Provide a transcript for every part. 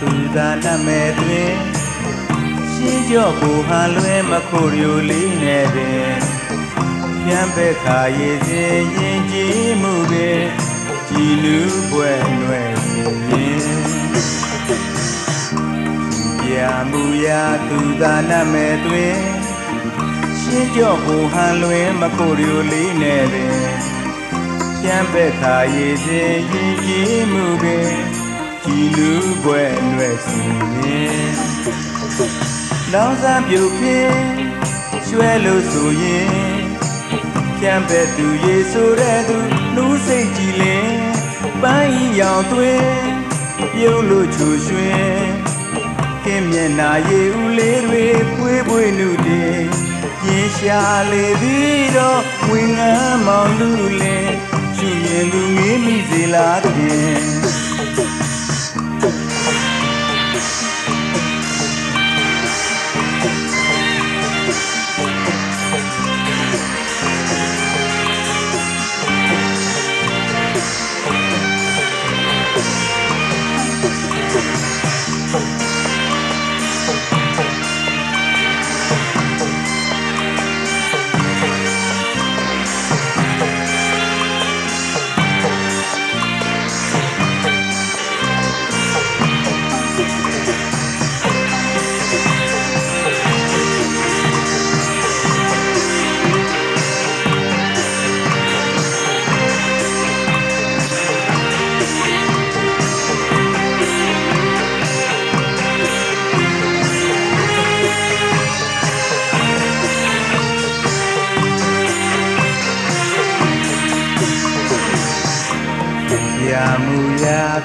သူသာနမဲ့တွင်ရှင်းကြော့ကိုဟန်လွဲမခိုရ ियो လေးနဲ့ပင်ပြန်ပဲခါရည်စင်ရင်ကြည်မှုပင်ကြည်လူပွဲနွယ်စင်ရင်ပြမှုရာသူသာနမဲ့တွင်ရှင်းကြော့ကိုဟန်လွဲမခိုရ ियो လေးနဲ့ပင်ပြန်ပဲခါရည်စင်ရင်ကြည်မှုပင် ကြည်လူပွဲနွယ်စင်ရင်လောင်စာပြုတ်ဖြင့်ရွှဲလို့ဆိုရင်ပြန်ပဲသူရေဆိုတဲ့သူနှူးစိတ်ကြည်လင်ပန်းဤရောင်သွင်းပြုံးလို့ချူရွှင်ကင်းမျက်နာရေဦးလေးတွေပွေးပွေးနုတည်ရင်ရှာလေပြီးတော့ဝင်ငမ်းမောင်လူလင်ရှူရင်သူငေးမိစေလားခ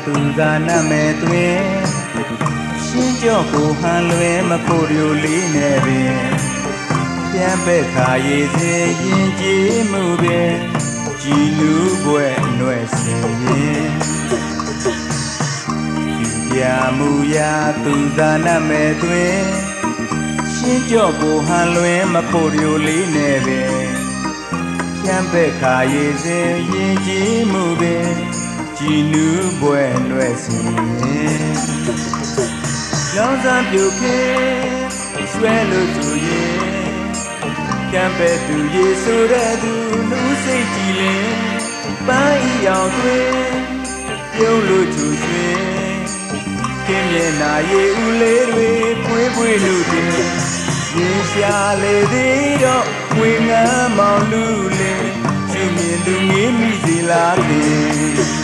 သူသာနမဲ့တွင်ရှင်းကြော့ကိုဟန်လွဲမခိုရ ियो လေးနဲ့ပင်ပြန်ပဲခါရည်စေရင်ကြည်မှုပင်ကြည်လူပွဲအနှွယ်စင်ရင်ရာမူရာသူသာနမဲ့တွင်ရှင်းကြော့ကိုဟန်လွဲမခိုရ ियो လေးနဲ့ပင်ချမ်းပဲ့ခါရည်စင်ရင်ကြည်မှုပင် ကြည်နူးပွဲလွယ်စီရင်လောင်စာပြုတ်ခေရွှဲလို့သူရင်ချမ်းပဲ့သူရေဆိုတဲ့သူလူစိတ်ကြည်လင်ပန်းဤရောင်သွင်းပြုံးလို့ချူရွှင်ကင်းမျက်နာရေဦးလေးတွေပွေးပွေးလူတင်ရင်ရှာလေသေးတော့ဝင်ငမ်းမောင်လူလင်ရှင်မြင်သူငေးမိစီလားခင်